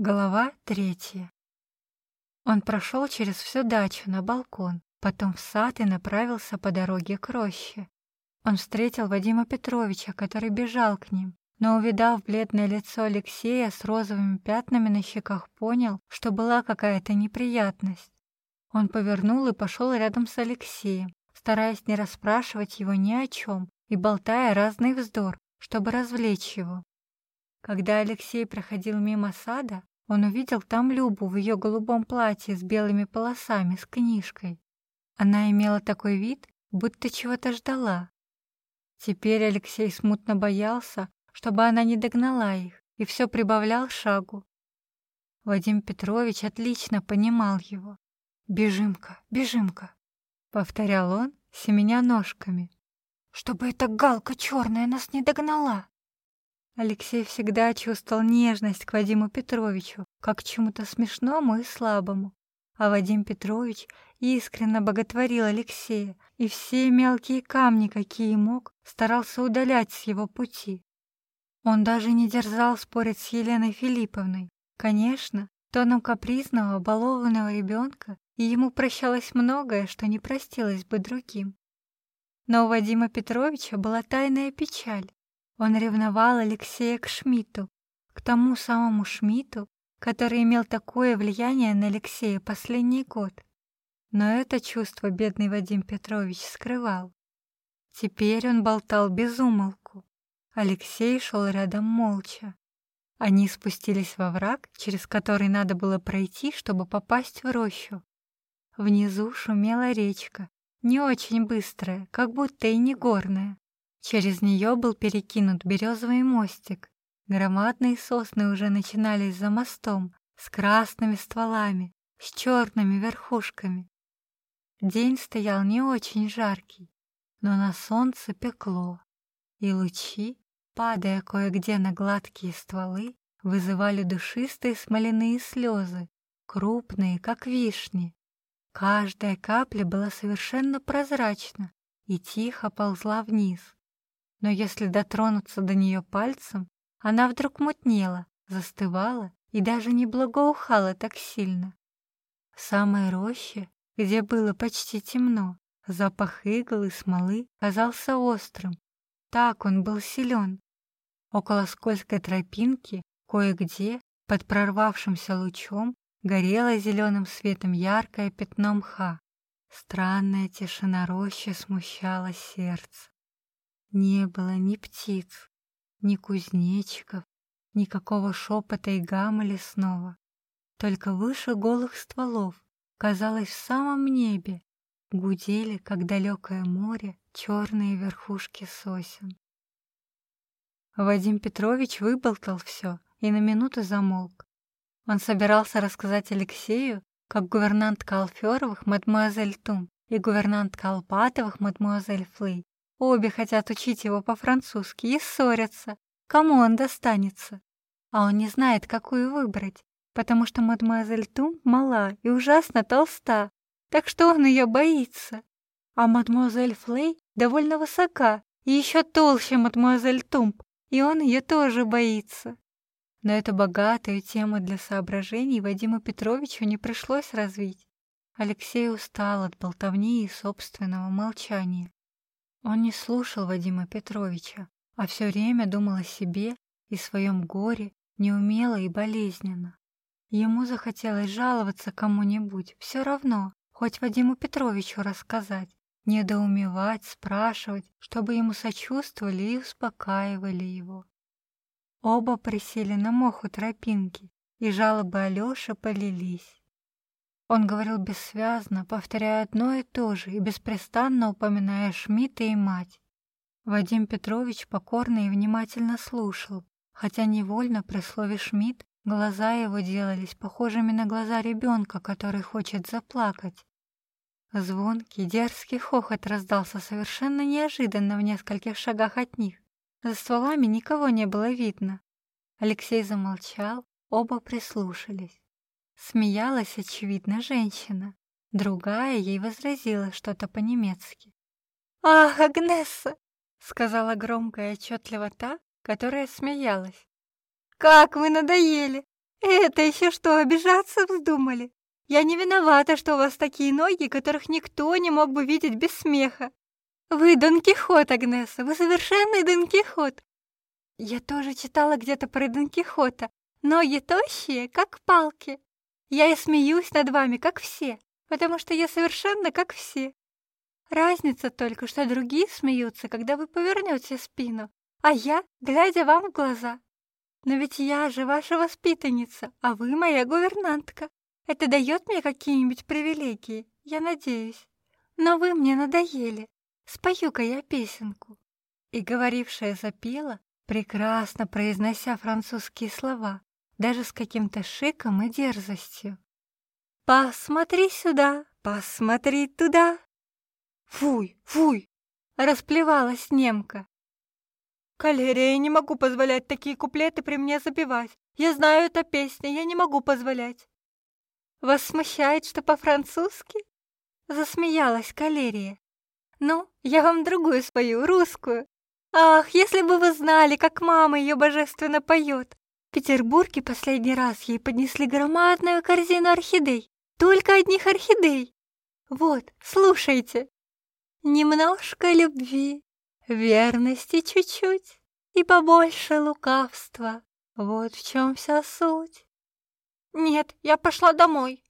Глава третья. Он прошел через всю дачу на балкон, потом в сад и направился по дороге к роще. Он встретил Вадима Петровича, который бежал к ним, но, увидав бледное лицо Алексея с розовыми пятнами на щеках, понял, что была какая-то неприятность. Он повернул и пошел рядом с Алексеем, стараясь не расспрашивать его ни о чем и болтая разный вздор, чтобы развлечь его. Когда Алексей проходил мимо сада, он увидел там Любу в ее голубом платье с белыми полосами, с книжкой. Она имела такой вид, будто чего-то ждала. Теперь Алексей смутно боялся, чтобы она не догнала их, и все прибавлял шагу. Вадим Петрович отлично понимал его. «Бежимка, бежимка», — повторял он, семеня ножками. «Чтобы эта галка черная нас не догнала!» Алексей всегда чувствовал нежность к Вадиму Петровичу, как к чему-то смешному и слабому. А Вадим Петрович искренне боготворил Алексея и все мелкие камни, какие мог, старался удалять с его пути. Он даже не дерзал спорить с Еленой Филипповной. Конечно, тоном капризного, балованного ребенка, и ему прощалось многое, что не простилось бы другим. Но у Вадима Петровича была тайная печаль. Он ревновал Алексея к Шмидту, к тому самому Шмидту, который имел такое влияние на Алексея последний год. Но это чувство бедный Вадим Петрович скрывал. Теперь он болтал без умолку. Алексей шел рядом молча. Они спустились во враг, через который надо было пройти, чтобы попасть в рощу. Внизу шумела речка, не очень быстрая, как будто и не горная. Через нее был перекинут березовый мостик. Громадные сосны уже начинались за мостом, с красными стволами, с черными верхушками. День стоял не очень жаркий, но на солнце пекло, и лучи, падая кое-где на гладкие стволы, вызывали душистые смоляные слезы, крупные, как вишни. Каждая капля была совершенно прозрачна и тихо ползла вниз но если дотронуться до нее пальцем, она вдруг мутнела, застывала и даже не благоухала так сильно. В самой роще, где было почти темно, запах игл и смолы казался острым. Так он был силен. Около скользкой тропинки, кое-где, под прорвавшимся лучом, горело зеленым светом яркое пятно мха. Странная тишина рощи смущала сердце. Не было ни птиц, ни кузнечиков, никакого шепота и гамма лесного. Только выше голых стволов, казалось, в самом небе, гудели, как далекое море, черные верхушки сосен. Вадим Петрович выболтал все и на минуту замолк. Он собирался рассказать Алексею, как гувернантка Алферовых, мадемуазель Тум, и гувернантка Алпатовых, мадемуазель Флей, Обе хотят учить его по-французски и ссорятся. Кому он достанется? А он не знает, какую выбрать, потому что мадемуазель Тум мала и ужасно толста, так что он ее боится. А мадемуазель Флей довольно высока и еще толще мадемуазель Тумп, и он ее тоже боится. Но эту богатую тему для соображений Вадиму Петровичу не пришлось развить. Алексей устал от болтовни и собственного молчания. Он не слушал Вадима Петровича, а все время думал о себе и своем горе неумело и болезненно. Ему захотелось жаловаться кому-нибудь, все равно, хоть Вадиму Петровичу рассказать, недоумевать, спрашивать, чтобы ему сочувствовали и успокаивали его. Оба присели на моху тропинки, и жалобы Алёши полились. Он говорил бессвязно, повторяя одно и то же и беспрестанно упоминая Шмидта и мать. Вадим Петрович покорно и внимательно слушал, хотя невольно при слове «Шмидт» глаза его делались похожими на глаза ребенка, который хочет заплакать. Звонкий, дерзкий хохот раздался совершенно неожиданно в нескольких шагах от них. За стволами никого не было видно. Алексей замолчал, оба прислушались. Смеялась, очевидно, женщина. Другая ей возразила что-то по-немецки. «Ах, Агнесса!» — сказала громко и отчетливо та, которая смеялась. «Как вы надоели! Это еще что, обижаться вздумали? Я не виновата, что у вас такие ноги, которых никто не мог бы видеть без смеха. Вы Дон Кихот, Агнеса, вы совершенный Дон Кихот. Я тоже читала где-то про Дон Кихота. Ноги тощие, как палки. Я и смеюсь над вами, как все, потому что я совершенно как все. Разница только, что другие смеются, когда вы повернете спину, а я, глядя вам в глаза. Но ведь я же ваша воспитанница, а вы моя гувернантка. Это дает мне какие-нибудь привилегии, я надеюсь. Но вы мне надоели. Спою-ка я песенку. И говорившая запела, прекрасно произнося французские слова, даже с каким-то шиком и дерзостью. «Посмотри сюда, посмотри туда!» «Фуй, фуй!» — расплевалась немка. «Калерия, я не могу позволять такие куплеты при мне запевать. Я знаю эту песню, я не могу позволять». «Вас смущает, что по-французски?» Засмеялась Калерия. «Ну, я вам другую спою, русскую. Ах, если бы вы знали, как мама ее божественно поет. Петербурге последний раз ей поднесли громадную корзину орхидей. Только одних орхидей. Вот, слушайте. Немножко любви, верности чуть-чуть и побольше лукавства. Вот в чем вся суть. Нет, я пошла домой,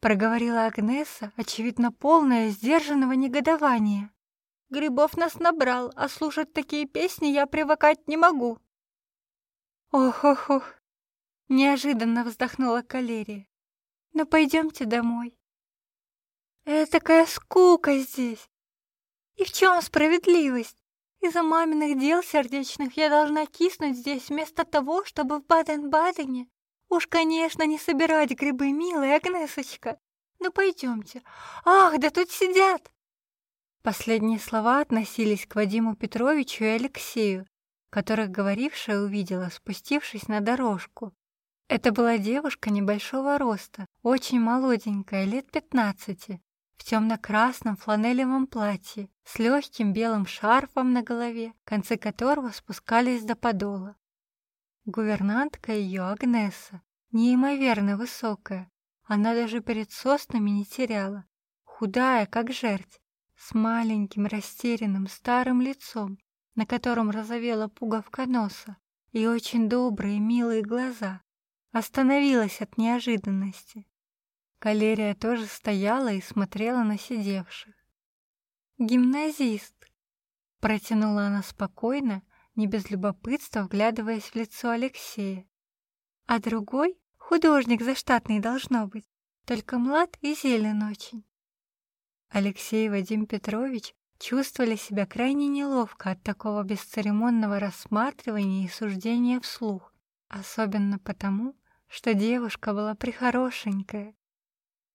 проговорила Агнеса, очевидно полная сдержанного негодования. Грибов нас набрал, а слушать такие песни я привыкать не могу. Ох-ох-ох, неожиданно вздохнула Калерия. Ну пойдемте домой. Это такая скука здесь. И в чем справедливость? Из-за маминых дел сердечных я должна киснуть здесь вместо того, чтобы в Баден-Бадене. Уж, конечно, не собирать грибы, милая Агнесочка. Ну пойдемте. Ах, да тут сидят. Последние слова относились к Вадиму Петровичу и Алексею, которых говорившая увидела, спустившись на дорожку. Это была девушка небольшого роста, очень молоденькая, лет пятнадцати, в темно-красном фланелевом платье с легким белым шарфом на голове, концы которого спускались до подола. Гувернантка ее, Агнеса, неимоверно высокая, она даже перед соснами не теряла, худая, как жерть, с маленьким растерянным старым лицом, на котором разовела пуговка носа, и очень добрые милые глаза. Остановилась от неожиданности. Калерия тоже стояла и смотрела на сидевших. «Гимназист!» — протянула она спокойно, не без любопытства, вглядываясь в лицо Алексея. «А другой — художник заштатный должно быть, только млад и зелен очень. Алексей Вадим Петрович чувствовали себя крайне неловко от такого бесцеремонного рассматривания и суждения вслух, особенно потому, что девушка была прихорошенькая,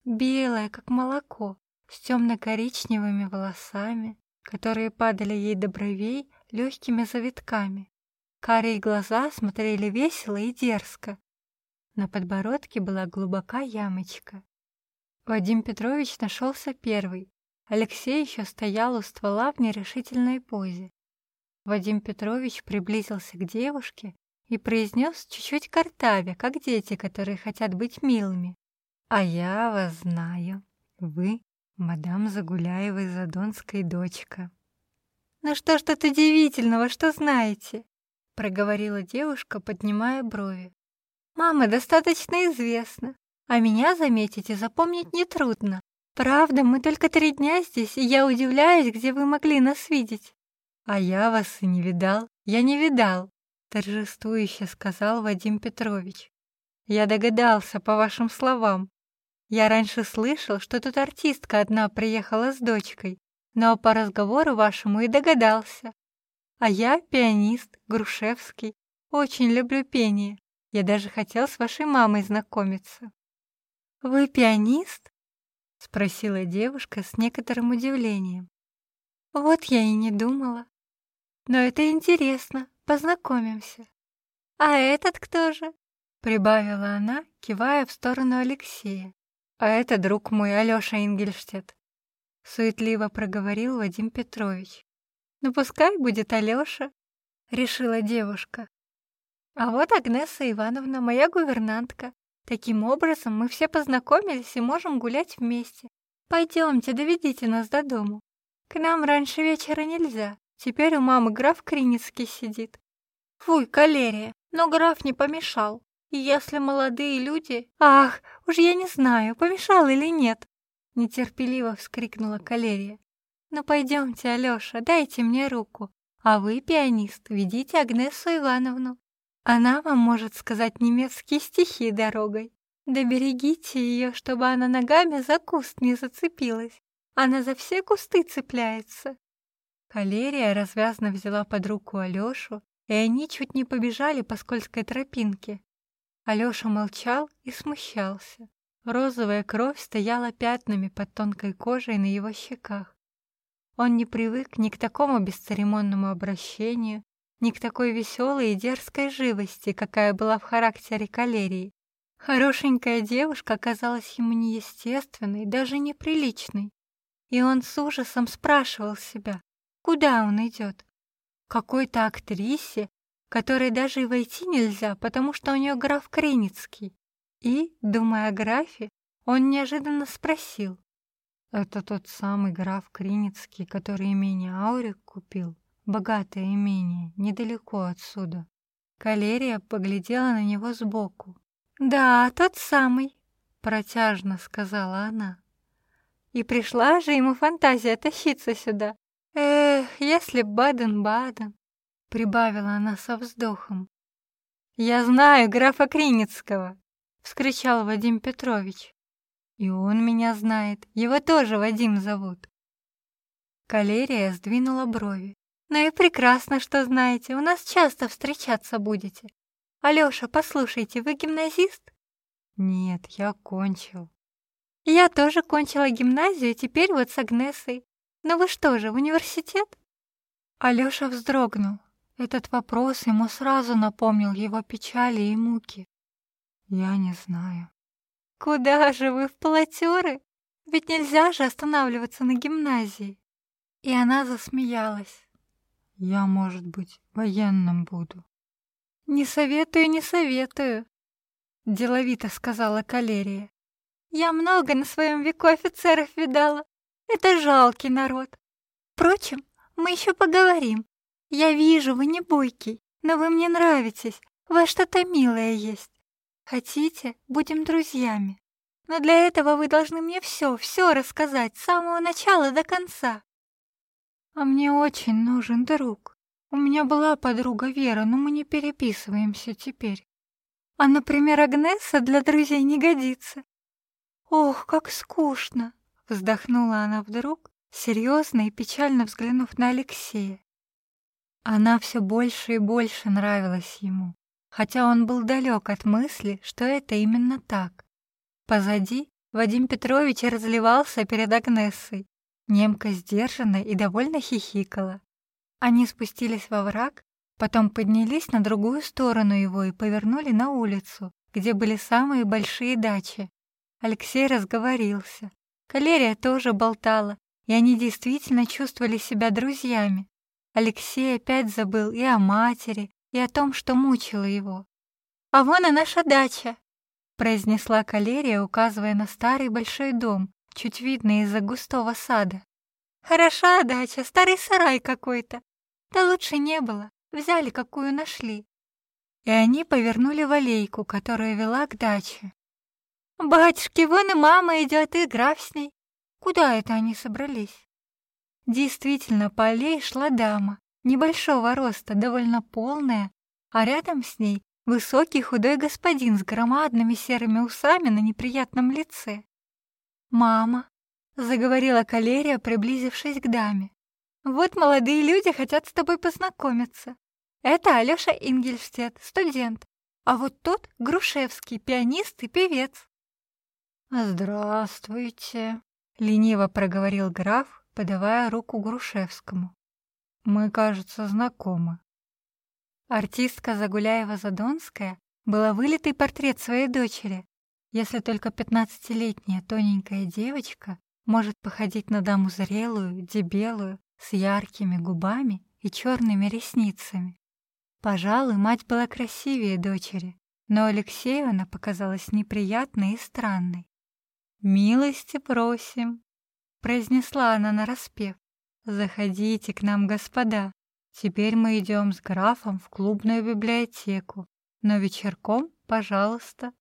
белая, как молоко, с темно-коричневыми волосами, которые падали ей до бровей легкими завитками. Карие глаза смотрели весело и дерзко. На подбородке была глубока ямочка. Вадим Петрович нашелся первый. Алексей еще стоял у ствола в нерешительной позе. Вадим Петрович приблизился к девушке и произнес чуть-чуть картавя, как дети, которые хотят быть милыми. «А я вас знаю. Вы мадам Загуляевой Задонской дочка». «Ну что ж тут удивительного, что знаете?» — проговорила девушка, поднимая брови. «Мама достаточно известна. А меня заметить и запомнить нетрудно. Правда, мы только три дня здесь, и я удивляюсь, где вы могли нас видеть. А я вас и не видал. Я не видал, торжествующе сказал Вадим Петрович. Я догадался по вашим словам. Я раньше слышал, что тут артистка одна приехала с дочкой, но по разговору вашему и догадался. А я пианист, Грушевский. Очень люблю пение. Я даже хотел с вашей мамой знакомиться. «Вы пианист?» — спросила девушка с некоторым удивлением. «Вот я и не думала. Но это интересно, познакомимся. А этот кто же?» — прибавила она, кивая в сторону Алексея. «А это друг мой, Алёша Ингельштет», — суетливо проговорил Вадим Петрович. «Ну пускай будет Алёша», — решила девушка. А вот Агнеса Ивановна, моя гувернантка. Таким образом, мы все познакомились и можем гулять вместе. Пойдемте, доведите нас до дому. К нам раньше вечера нельзя. Теперь у мамы граф Криницкий сидит. Фуй, калерия, но граф не помешал. И если молодые люди... Ах, уж я не знаю, помешал или нет. Нетерпеливо вскрикнула калерия. Ну пойдемте, Алёша, дайте мне руку. А вы, пианист, ведите Агнесу Ивановну. Она вам может сказать немецкие стихи дорогой. Да берегите ее, чтобы она ногами за куст не зацепилась. Она за все кусты цепляется. Калерия развязно взяла под руку Алёшу, и они чуть не побежали по скользкой тропинке. Алёша молчал и смущался. Розовая кровь стояла пятнами под тонкой кожей на его щеках. Он не привык ни к такому бесцеремонному обращению, ни к такой веселой и дерзкой живости, какая была в характере калерии. Хорошенькая девушка оказалась ему неестественной, даже неприличной. И он с ужасом спрашивал себя, куда он идет. Какой-то актрисе, которой даже и войти нельзя, потому что у нее граф Криницкий. И, думая о графе, он неожиданно спросил. «Это тот самый граф Криницкий, который имение Аурик купил? Богатое имение, недалеко отсюда». Калерия поглядела на него сбоку. «Да, тот самый», — протяжно сказала она. «И пришла же ему фантазия тащиться сюда. Эх, если Баден-Баден, — прибавила она со вздохом. «Я знаю графа Криницкого!» — вскричал Вадим Петрович. «И он меня знает, его тоже Вадим зовут». Калерия сдвинула брови. «Ну и прекрасно, что знаете, у нас часто встречаться будете. Алёша, послушайте, вы гимназист?» «Нет, я кончил». «Я тоже кончила гимназию, теперь вот с Агнесой. Но вы что же, в университет?» Алёша вздрогнул. Этот вопрос ему сразу напомнил его печали и муки. Я не знаю. Куда же вы в полотеры? Ведь нельзя же останавливаться на гимназии. И она засмеялась. Я, может быть, военным буду. Не советую, не советую, деловито сказала Калерия. Я много на своем веку офицеров видала. Это жалкий народ. Впрочем, мы еще поговорим. «Я вижу, вы не бойкий, но вы мне нравитесь, у вас что-то милое есть. Хотите, будем друзьями. Но для этого вы должны мне все, все рассказать, с самого начала до конца». «А мне очень нужен друг. У меня была подруга Вера, но мы не переписываемся теперь. А, например, Агнеса для друзей не годится». «Ох, как скучно!» — вздохнула она вдруг, серьезно и печально взглянув на Алексея. Она все больше и больше нравилась ему, хотя он был далек от мысли, что это именно так. Позади Вадим Петрович разливался перед Агнессой. Немка сдержанно и довольно хихикала. Они спустились во враг, потом поднялись на другую сторону его и повернули на улицу, где были самые большие дачи. Алексей разговорился. Калерия тоже болтала, и они действительно чувствовали себя друзьями. Алексей опять забыл и о матери, и о том, что мучило его. «А вон и наша дача!» — произнесла Калерия, указывая на старый большой дом, чуть видный из-за густого сада. «Хороша дача, старый сарай какой-то. Да лучше не было, взяли, какую нашли». И они повернули в аллейку, которая вела к даче. «Батюшки, вон и мама идет, и граф с ней. Куда это они собрались?» Действительно, по аллее шла дама, небольшого роста, довольно полная, а рядом с ней высокий худой господин с громадными серыми усами на неприятном лице. «Мама», — заговорила Калерия, приблизившись к даме, — «вот молодые люди хотят с тобой познакомиться. Это Алёша Ингельштет, студент, а вот тот Грушевский, пианист и певец». «Здравствуйте», — лениво проговорил граф, подавая руку Грушевскому. «Мы, кажется, знакомы». Артистка Загуляева-Задонская была вылитый портрет своей дочери, если только пятнадцатилетняя тоненькая девочка может походить на даму зрелую, дебелую, с яркими губами и черными ресницами. Пожалуй, мать была красивее дочери, но Алексею она показалась неприятной и странной. «Милости просим», — произнесла она нараспев. «Заходите к нам, господа. Теперь мы идем с графом в клубную библиотеку, но вечерком, пожалуйста.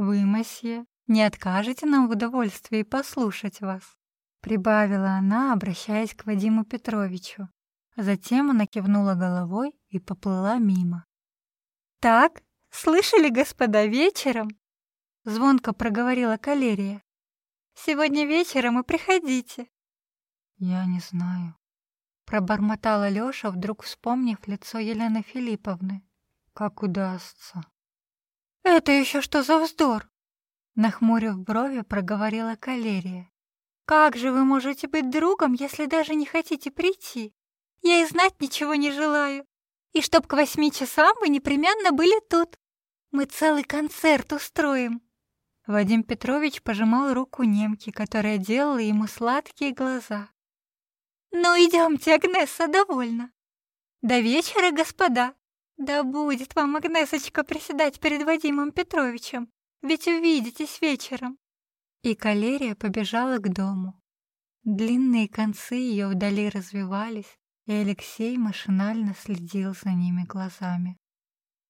Вы, мосье, не откажете нам в удовольствии послушать вас?» Прибавила она, обращаясь к Вадиму Петровичу. Затем она кивнула головой и поплыла мимо. «Так, слышали, господа, вечером?» Звонко проговорила Калерия. «Сегодня вечером и приходите». «Я не знаю», — пробормотала Лёша, вдруг вспомнив лицо Елены Филипповны. «Как удастся». «Это еще что за вздор?» Нахмурив брови, проговорила Калерия. «Как же вы можете быть другом, если даже не хотите прийти? Я и знать ничего не желаю. И чтоб к восьми часам вы непременно были тут. Мы целый концерт устроим». Вадим Петрович пожимал руку немки, которая делала ему сладкие глаза. «Ну, идемте, Агнеса, довольно. До вечера, господа. Да будет вам, Агнесочка, приседать перед Вадимом Петровичем, ведь увидитесь вечером. И калерия побежала к дому. Длинные концы ее вдали развивались, и Алексей машинально следил за ними глазами.